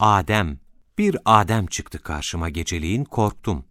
Adem, bir Adem çıktı karşıma geceliğin korktum.